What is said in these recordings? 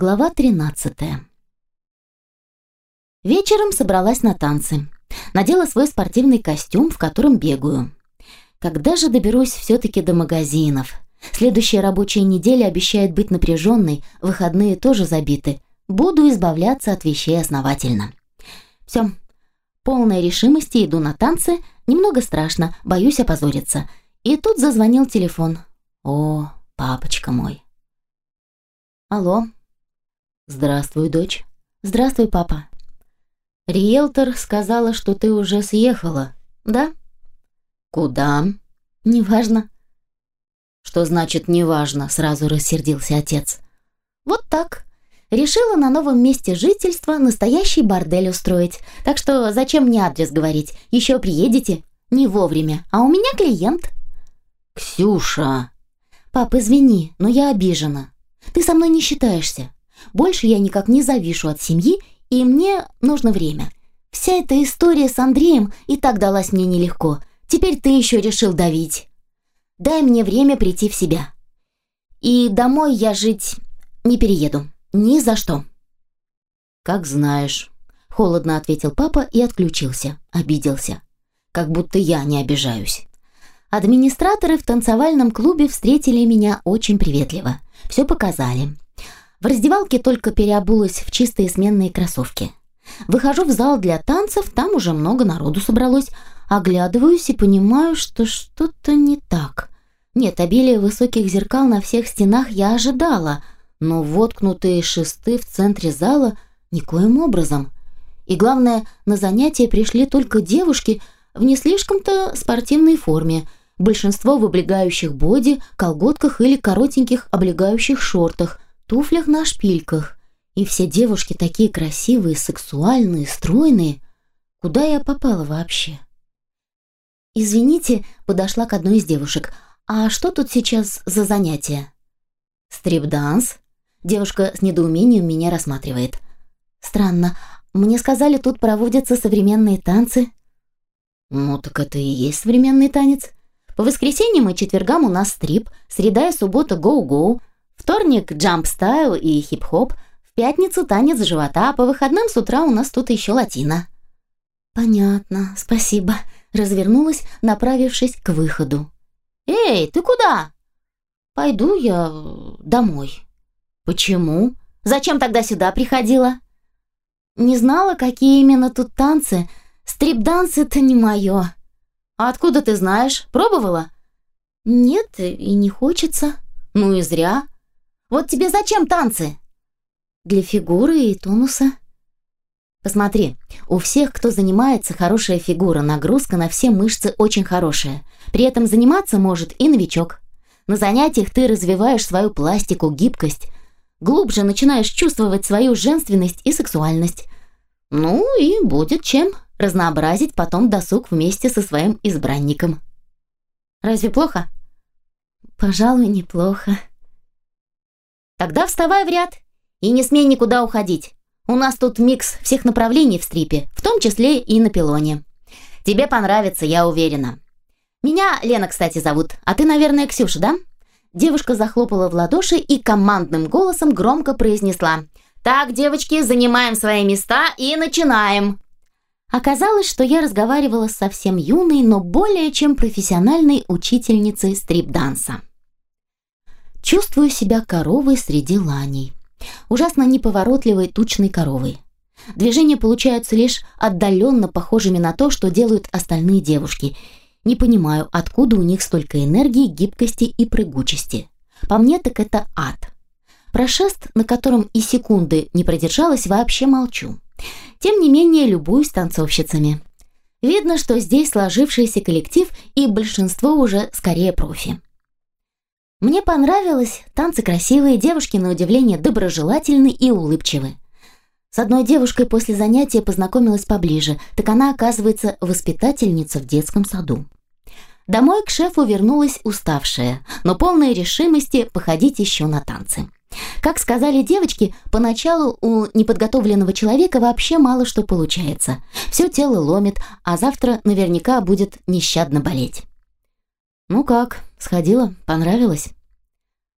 Глава 13. Вечером собралась на танцы. Надела свой спортивный костюм, в котором бегаю. Когда же доберусь все-таки до магазинов? Следующая рабочая неделя обещает быть напряженной, выходные тоже забиты. Буду избавляться от вещей основательно. Все. Полной решимости иду на танцы. Немного страшно, боюсь опозориться. И тут зазвонил телефон. О, папочка мой. Алло. Здравствуй, дочь. Здравствуй, папа. Риэлтор сказала, что ты уже съехала. Да? Куда? Неважно. Что значит неважно? Сразу рассердился отец. Вот так. Решила на новом месте жительства настоящий бордель устроить. Так что зачем мне адрес говорить? Еще приедете? Не вовремя. А у меня клиент. Ксюша. Пап, извини, но я обижена. Ты со мной не считаешься. Больше я никак не завишу от семьи, и мне нужно время. Вся эта история с Андреем и так далась мне нелегко. Теперь ты еще решил давить. Дай мне время прийти в себя. И домой я жить не перееду. Ни за что. Как знаешь, холодно ответил папа и отключился. Обиделся. Как будто я не обижаюсь. Администраторы в танцевальном клубе встретили меня очень приветливо. Все показали. В раздевалке только переобулась в чистые сменные кроссовки. Выхожу в зал для танцев, там уже много народу собралось. Оглядываюсь и понимаю, что что-то не так. Нет, обилие высоких зеркал на всех стенах я ожидала, но воткнутые шесты в центре зала никоим образом. И главное, на занятия пришли только девушки в не слишком-то спортивной форме, большинство в облегающих боди, колготках или коротеньких облегающих шортах – туфлях на шпильках. И все девушки такие красивые, сексуальные, стройные. Куда я попала вообще? «Извините», — подошла к одной из девушек. «А что тут сейчас за занятие?» «Стрип-данс?» Девушка с недоумением меня рассматривает. «Странно. Мне сказали, тут проводятся современные танцы». «Ну так это и есть современный танец. По воскресеньям и четвергам у нас стрип, среда и суббота гоу-гоу, Вторник – джамп-стайл и хип-хоп. В пятницу танец живота, а по выходным с утра у нас тут еще латина. Понятно, спасибо. Развернулась, направившись к выходу. Эй, ты куда? Пойду я домой. Почему? Зачем тогда сюда приходила? Не знала, какие именно тут танцы. Стрип-данс это не мое. А откуда ты знаешь? Пробовала? Нет, и не хочется. Ну и зря. Вот тебе зачем танцы?» «Для фигуры и тонуса». «Посмотри, у всех, кто занимается, хорошая фигура, нагрузка на все мышцы очень хорошая. При этом заниматься может и новичок. На занятиях ты развиваешь свою пластику, гибкость, глубже начинаешь чувствовать свою женственность и сексуальность. Ну и будет чем разнообразить потом досуг вместе со своим избранником. Разве плохо? Пожалуй, неплохо. Тогда вставай в ряд и не смей никуда уходить. У нас тут микс всех направлений в стрипе, в том числе и на пилоне. Тебе понравится, я уверена. Меня Лена, кстати, зовут, а ты, наверное, Ксюша, да? Девушка захлопала в ладоши и командным голосом громко произнесла. «Так, девочки, занимаем свои места и начинаем!» Оказалось, что я разговаривала с совсем юной, но более чем профессиональной учительницей стрип-данса. Чувствую себя коровой среди ланей. Ужасно неповоротливой тучной коровой. Движения получаются лишь отдаленно похожими на то, что делают остальные девушки. Не понимаю, откуда у них столько энергии, гибкости и прыгучести. По мне так это ад. Про шест, на котором и секунды не продержалась, вообще молчу. Тем не менее, любуюсь танцовщицами. Видно, что здесь сложившийся коллектив и большинство уже скорее профи. Мне понравилось, танцы красивые, девушки на удивление доброжелательны и улыбчивы. С одной девушкой после занятия познакомилась поближе, так она, оказывается, воспитательница в детском саду. Домой к шефу вернулась уставшая, но полная решимости походить еще на танцы. Как сказали девочки, поначалу у неподготовленного человека вообще мало что получается. Все тело ломит, а завтра наверняка будет нещадно болеть. «Ну как, сходила? Понравилось?»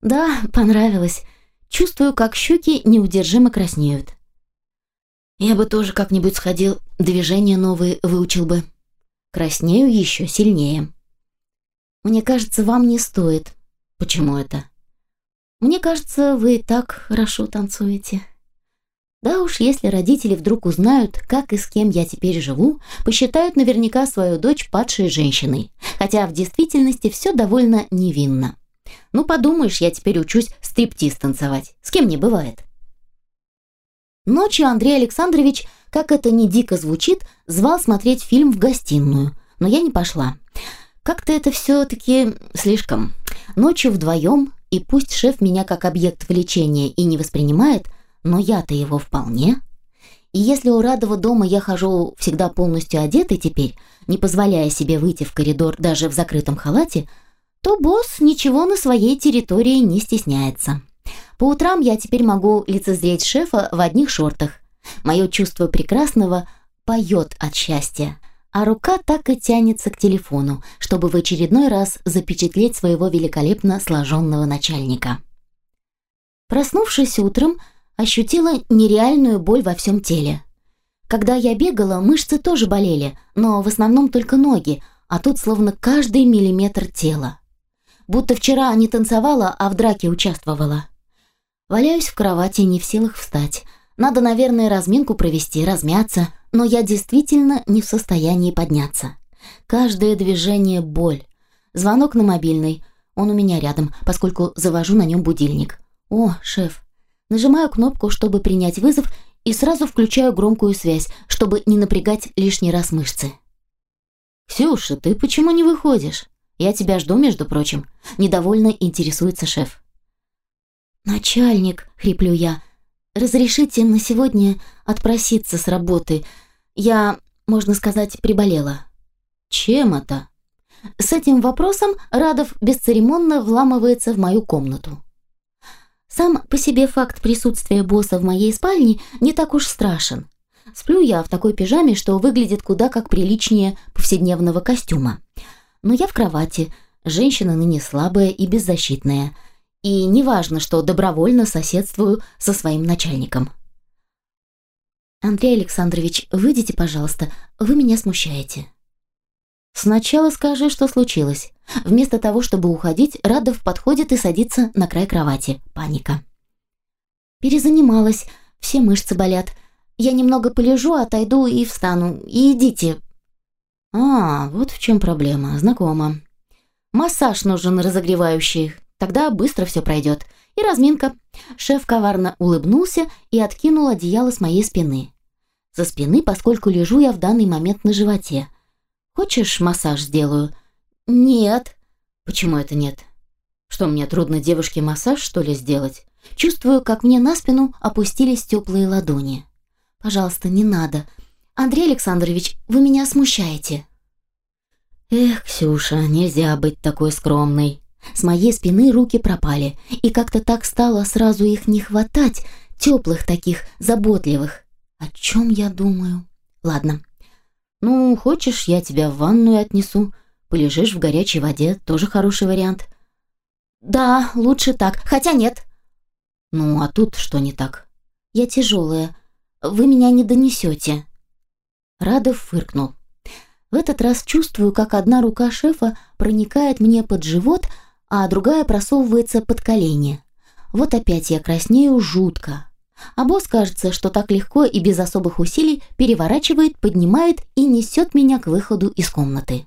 «Да, понравилось. чувствую, как щеки неудержимо краснеют. Я бы тоже как-нибудь сходил, движения новые выучил бы. Краснею еще сильнее. Мне кажется, вам не стоит. Почему это? Мне кажется, вы и так хорошо танцуете. Да уж, если родители вдруг узнают, как и с кем я теперь живу, посчитают наверняка свою дочь падшей женщиной, хотя в действительности все довольно невинно. Ну, подумаешь, я теперь учусь стриптиз танцевать. С кем не бывает. Ночью Андрей Александрович, как это ни дико звучит, звал смотреть фильм в гостиную, но я не пошла. Как-то это все-таки слишком. Ночью вдвоем, и пусть шеф меня как объект влечения и не воспринимает – но я-то его вполне. И если у Радова дома я хожу всегда полностью одетой теперь, не позволяя себе выйти в коридор даже в закрытом халате, то босс ничего на своей территории не стесняется. По утрам я теперь могу лицезреть шефа в одних шортах. Мое чувство прекрасного поет от счастья, а рука так и тянется к телефону, чтобы в очередной раз запечатлеть своего великолепно сложенного начальника. Проснувшись утром, ощутила нереальную боль во всем теле. Когда я бегала, мышцы тоже болели, но в основном только ноги, а тут словно каждый миллиметр тела. Будто вчера не танцевала, а в драке участвовала. Валяюсь в кровати, не в силах встать. Надо, наверное, разминку провести, размяться, но я действительно не в состоянии подняться. Каждое движение – боль. Звонок на мобильный. Он у меня рядом, поскольку завожу на нем будильник. «О, шеф, Нажимаю кнопку, чтобы принять вызов, и сразу включаю громкую связь, чтобы не напрягать лишний раз мышцы. «Ксюша, ты почему не выходишь? Я тебя жду, между прочим», – недовольно интересуется шеф. «Начальник», – хриплю я, – «разрешите на сегодня отпроситься с работы. Я, можно сказать, приболела». «Чем это?» С этим вопросом Радов бесцеремонно вламывается в мою комнату. Сам по себе факт присутствия босса в моей спальне не так уж страшен. Сплю я в такой пижаме, что выглядит куда как приличнее повседневного костюма. Но я в кровати, женщина ныне слабая и беззащитная. И неважно, что добровольно соседствую со своим начальником. «Андрей Александрович, выйдите, пожалуйста, вы меня смущаете». «Сначала скажи, что случилось». Вместо того, чтобы уходить, Радов подходит и садится на край кровати. Паника. Перезанималась, все мышцы болят. Я немного полежу, отойду и встану. И идите. А, вот в чем проблема. Знакомо. Массаж нужен разогревающий. Тогда быстро все пройдет. И разминка. Шеф коварно улыбнулся и откинул одеяло с моей спины. Со спины, поскольку лежу я в данный момент на животе. Хочешь, массаж сделаю? Нет. Почему это нет? Что, мне трудно девушке массаж, что ли, сделать? Чувствую, как мне на спину опустились теплые ладони. Пожалуйста, не надо. Андрей Александрович, вы меня смущаете. Эх, Ксюша, нельзя быть такой скромной. С моей спины руки пропали, и как-то так стало сразу их не хватать, теплых таких, заботливых. О чем я думаю? Ладно, «Ну, хочешь, я тебя в ванную отнесу? Полежишь в горячей воде, тоже хороший вариант». «Да, лучше так, хотя нет». «Ну, а тут что не так?» «Я тяжелая. Вы меня не донесете». Радов фыркнул. В этот раз чувствую, как одна рука шефа проникает мне под живот, а другая просовывается под колени. Вот опять я краснею жутко. А босс, кажется, что так легко и без особых усилий переворачивает, поднимает и несет меня к выходу из комнаты.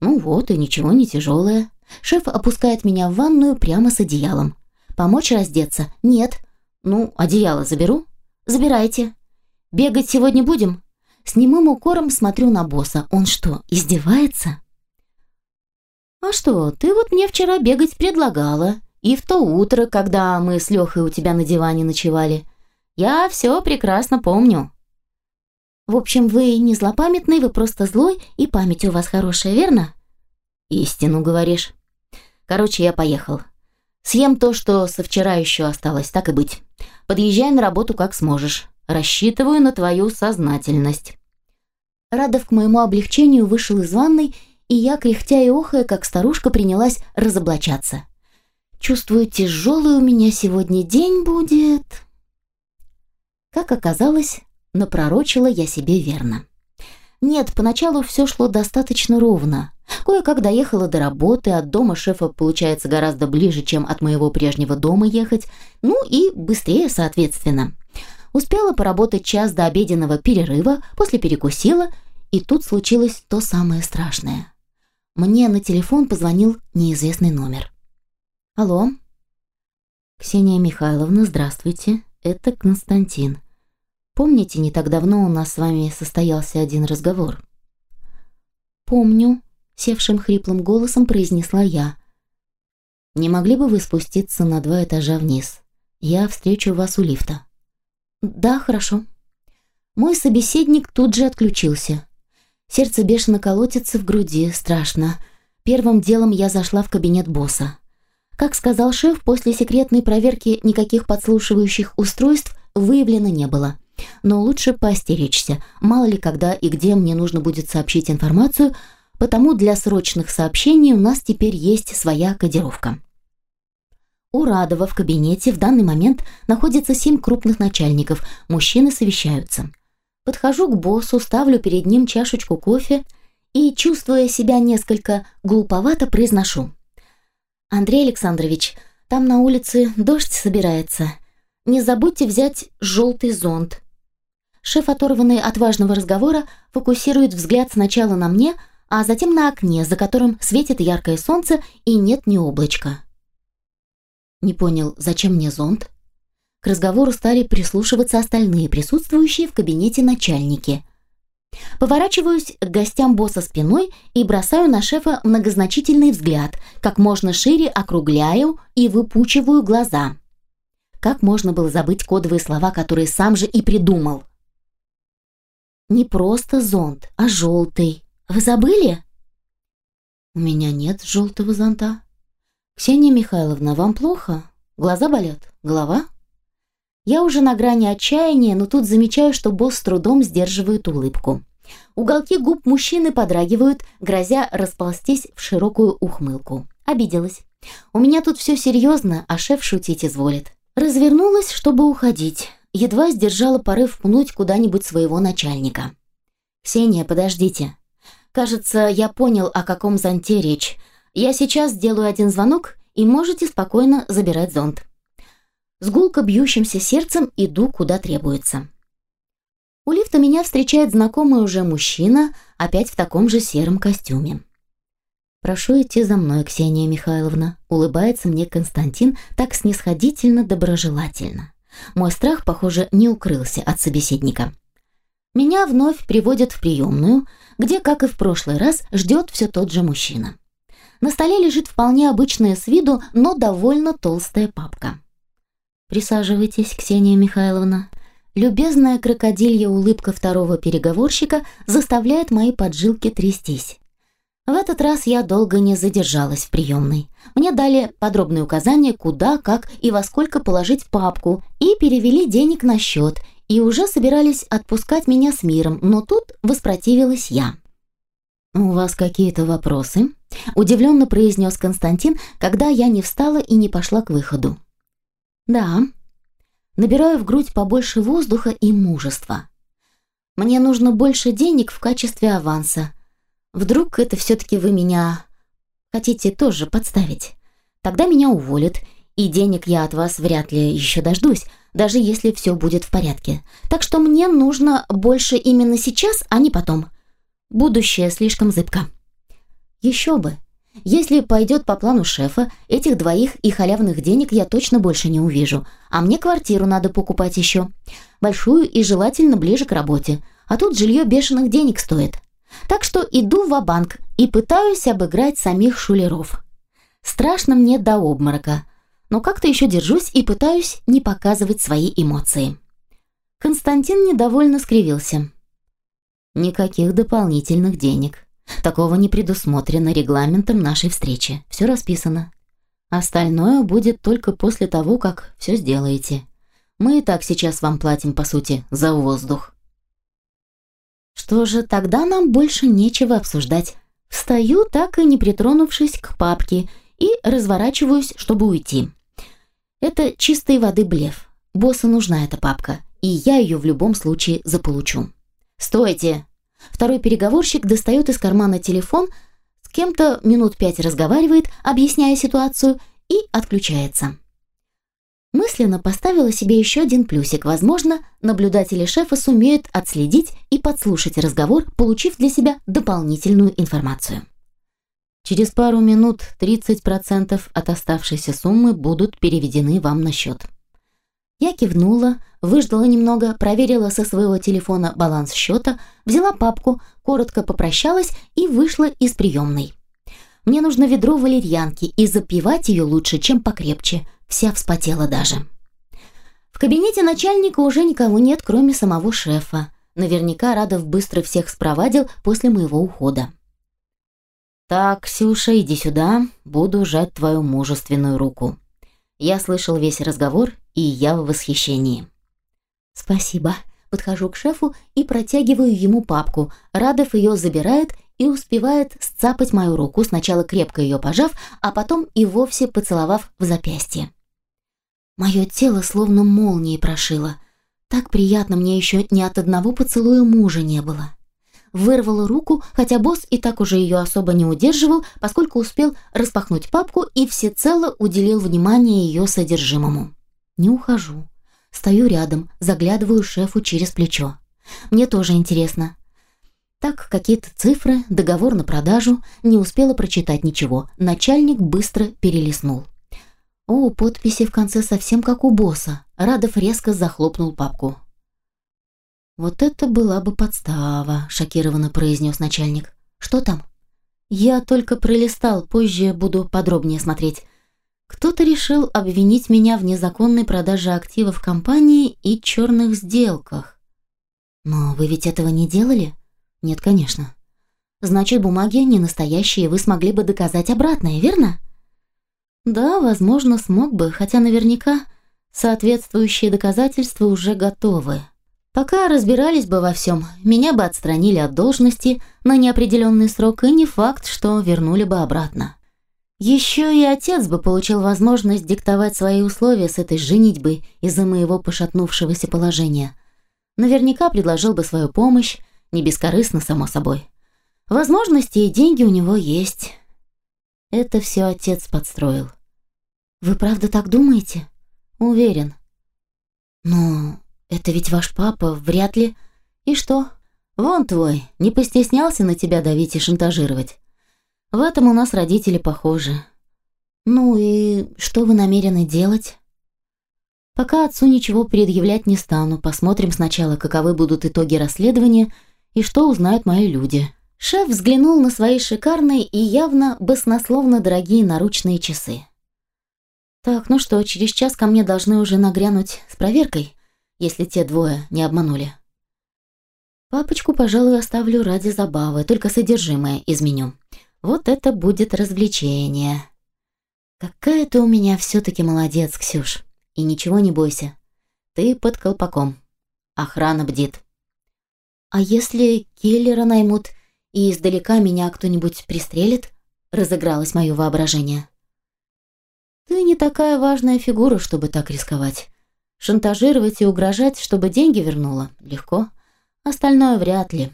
Ну вот, и ничего не тяжелое. Шеф опускает меня в ванную прямо с одеялом. Помочь раздеться? Нет. Ну, одеяло заберу? Забирайте. Бегать сегодня будем? С немым укором смотрю на босса. Он что, издевается? А что, ты вот мне вчера бегать предлагала. И в то утро, когда мы с Лехой у тебя на диване ночевали. Я все прекрасно помню. В общем, вы не злопамятный, вы просто злой, и память у вас хорошая, верно? Истину говоришь. Короче, я поехал. Съем то, что со вчера еще осталось, так и быть. Подъезжай на работу как сможешь. Рассчитываю на твою сознательность. Радов к моему облегчению вышел из ванной, и я, кряхтя и охая, как старушка, принялась разоблачаться. Чувствую, тяжелый у меня сегодня день будет. Как оказалось, напророчила я себе верно. Нет, поначалу все шло достаточно ровно. Кое-как доехала до работы, от дома шефа получается гораздо ближе, чем от моего прежнего дома ехать, ну и быстрее, соответственно. Успела поработать час до обеденного перерыва, после перекусила, и тут случилось то самое страшное. Мне на телефон позвонил неизвестный номер. «Алло?» «Ксения Михайловна, здравствуйте. Это Константин. Помните, не так давно у нас с вами состоялся один разговор?» «Помню», — севшим хриплым голосом произнесла я. «Не могли бы вы спуститься на два этажа вниз? Я встречу вас у лифта». «Да, хорошо». Мой собеседник тут же отключился. Сердце бешено колотится в груди, страшно. Первым делом я зашла в кабинет босса. Как сказал шеф, после секретной проверки никаких подслушивающих устройств выявлено не было. Но лучше поостеречься, мало ли когда и где мне нужно будет сообщить информацию, потому для срочных сообщений у нас теперь есть своя кодировка. У Радова в кабинете в данный момент находится семь крупных начальников, мужчины совещаются. Подхожу к боссу, ставлю перед ним чашечку кофе и, чувствуя себя несколько глуповато, произношу. «Андрей Александрович, там на улице дождь собирается. Не забудьте взять желтый зонт». Шеф, оторванный от важного разговора, фокусирует взгляд сначала на мне, а затем на окне, за которым светит яркое солнце и нет ни облачка. Не понял, зачем мне зонт? К разговору стали прислушиваться остальные присутствующие в кабинете начальники. Поворачиваюсь к гостям босса спиной и бросаю на шефа многозначительный взгляд, как можно шире округляю и выпучиваю глаза. Как можно было забыть кодовые слова, которые сам же и придумал? Не просто зонт, а желтый. Вы забыли? У меня нет желтого зонта. «Ксения Михайловна, вам плохо? Глаза болят? Голова?» Я уже на грани отчаяния, но тут замечаю, что босс с трудом сдерживает улыбку. Уголки губ мужчины подрагивают, грозя расползтись в широкую ухмылку. Обиделась. У меня тут все серьезно, а шеф шутить изволит. Развернулась, чтобы уходить. Едва сдержала порыв пнуть куда-нибудь своего начальника. «Ксения, подождите. Кажется, я понял, о каком зонте речь. Я сейчас сделаю один звонок, и можете спокойно забирать зонт. С гулко бьющимся сердцем иду, куда требуется. У лифта меня встречает знакомый уже мужчина, опять в таком же сером костюме. «Прошу идти за мной, Ксения Михайловна», — улыбается мне Константин так снисходительно доброжелательно. Мой страх, похоже, не укрылся от собеседника. Меня вновь приводят в приемную, где, как и в прошлый раз, ждет все тот же мужчина. На столе лежит вполне обычная с виду, но довольно толстая папка. «Присаживайтесь, Ксения Михайловна». Любезная крокодилья улыбка второго переговорщика заставляет мои поджилки трястись. В этот раз я долго не задержалась в приемной. Мне дали подробные указания, куда, как и во сколько положить папку, и перевели денег на счет, и уже собирались отпускать меня с миром, но тут воспротивилась я. «У вас какие-то вопросы?» Удивленно произнес Константин, когда я не встала и не пошла к выходу. «Да». Набираю в грудь побольше воздуха и мужества. Мне нужно больше денег в качестве аванса. Вдруг это все-таки вы меня хотите тоже подставить? Тогда меня уволят, и денег я от вас вряд ли еще дождусь, даже если все будет в порядке. Так что мне нужно больше именно сейчас, а не потом. Будущее слишком зыбко. Еще бы. Если пойдет по плану шефа, этих двоих и халявных денег я точно больше не увижу. А мне квартиру надо покупать еще. Большую и желательно ближе к работе. А тут жилье бешеных денег стоит. Так что иду в банк и пытаюсь обыграть самих шулеров. Страшно мне до обморока. Но как-то еще держусь и пытаюсь не показывать свои эмоции. Константин недовольно скривился. Никаких дополнительных денег. Такого не предусмотрено регламентом нашей встречи. Все расписано. Остальное будет только после того, как все сделаете. Мы и так сейчас вам платим, по сути, за воздух. Что же, тогда нам больше нечего обсуждать. Встаю, так и не притронувшись к папке, и разворачиваюсь, чтобы уйти. Это чистой воды блеф. Боссу нужна эта папка, и я ее в любом случае заполучу. «Стойте!» Второй переговорщик достает из кармана телефон, с кем-то минут пять разговаривает, объясняя ситуацию, и отключается. Мысленно поставила себе еще один плюсик. Возможно, наблюдатели шефа сумеют отследить и подслушать разговор, получив для себя дополнительную информацию. Через пару минут 30% от оставшейся суммы будут переведены вам на счет. Я кивнула, выждала немного, проверила со своего телефона баланс счета, взяла папку, коротко попрощалась и вышла из приемной. Мне нужно ведро валерьянки, и запивать ее лучше, чем покрепче. Вся вспотела даже. В кабинете начальника уже никого нет, кроме самого шефа. Наверняка Радов быстро всех спровадил после моего ухода. «Так, Ксюша, иди сюда, буду жать твою мужественную руку». Я слышал весь разговор, и я в восхищении. «Спасибо». Подхожу к шефу и протягиваю ему папку. Радов ее забирает и успевает сцапать мою руку, сначала крепко ее пожав, а потом и вовсе поцеловав в запястье. Мое тело словно молнией прошило. Так приятно мне еще ни от одного поцелуя мужа не было. Вырвала руку, хотя босс и так уже ее особо не удерживал, поскольку успел распахнуть папку и всецело уделил внимание ее содержимому. Не ухожу. Стою рядом, заглядываю шефу через плечо. Мне тоже интересно, так, какие-то цифры, договор на продажу, не успела прочитать ничего. Начальник быстро перелистнул. О, подписи в конце совсем как у босса. Радов резко захлопнул папку. «Вот это была бы подстава», — шокированно произнес начальник. «Что там?» «Я только пролистал, позже буду подробнее смотреть. Кто-то решил обвинить меня в незаконной продаже активов компании и черных сделках». «Но вы ведь этого не делали?» Нет, конечно. Значит, бумаги не настоящие, вы смогли бы доказать обратное, верно? Да, возможно, смог бы, хотя наверняка соответствующие доказательства уже готовы. Пока разбирались бы во всем, меня бы отстранили от должности на неопределенный срок, и не факт, что вернули бы обратно. Еще и отец бы получил возможность диктовать свои условия с этой женитьбой из-за моего пошатнувшегося положения. Наверняка предложил бы свою помощь, не бескорыстно, само собой. Возможности и деньги у него есть. Это все отец подстроил. Вы правда так думаете? Уверен. Но это ведь ваш папа, вряд ли. И что? Вон твой, не постеснялся на тебя давить и шантажировать. В этом у нас родители похожи. Ну и что вы намерены делать? Пока отцу ничего предъявлять не стану. Посмотрим сначала, каковы будут итоги расследования – и что узнают мои люди. Шеф взглянул на свои шикарные и явно баснословно дорогие наручные часы. «Так, ну что, через час ко мне должны уже нагрянуть с проверкой, если те двое не обманули». Папочку, пожалуй, оставлю ради забавы, только содержимое изменю. Вот это будет развлечение. Какая ты у меня все-таки молодец, Ксюш. И ничего не бойся. Ты под колпаком. Охрана бдит. «А если киллера наймут и издалека меня кто-нибудь пристрелит?» Разыгралось мое воображение. «Ты не такая важная фигура, чтобы так рисковать. Шантажировать и угрожать, чтобы деньги вернула, легко. Остальное вряд ли.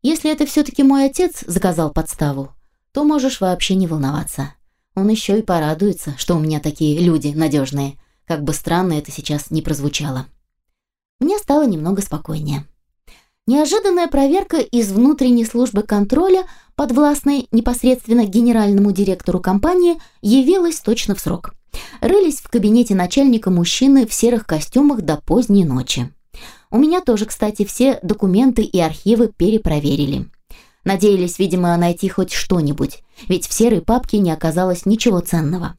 Если это все-таки мой отец заказал подставу, то можешь вообще не волноваться. Он еще и порадуется, что у меня такие люди надежные, как бы странно это сейчас не прозвучало. Мне стало немного спокойнее. Неожиданная проверка из внутренней службы контроля, подвластной непосредственно генеральному директору компании, явилась точно в срок. Рылись в кабинете начальника мужчины в серых костюмах до поздней ночи. У меня тоже, кстати, все документы и архивы перепроверили. Надеялись, видимо, найти хоть что-нибудь, ведь в серой папке не оказалось ничего ценного.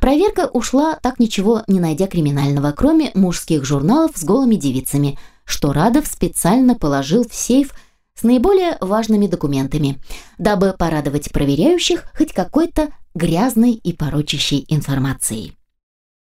Проверка ушла, так ничего не найдя криминального, кроме мужских журналов с голыми девицами – что Радов специально положил в сейф с наиболее важными документами, дабы порадовать проверяющих хоть какой-то грязной и порочащей информацией.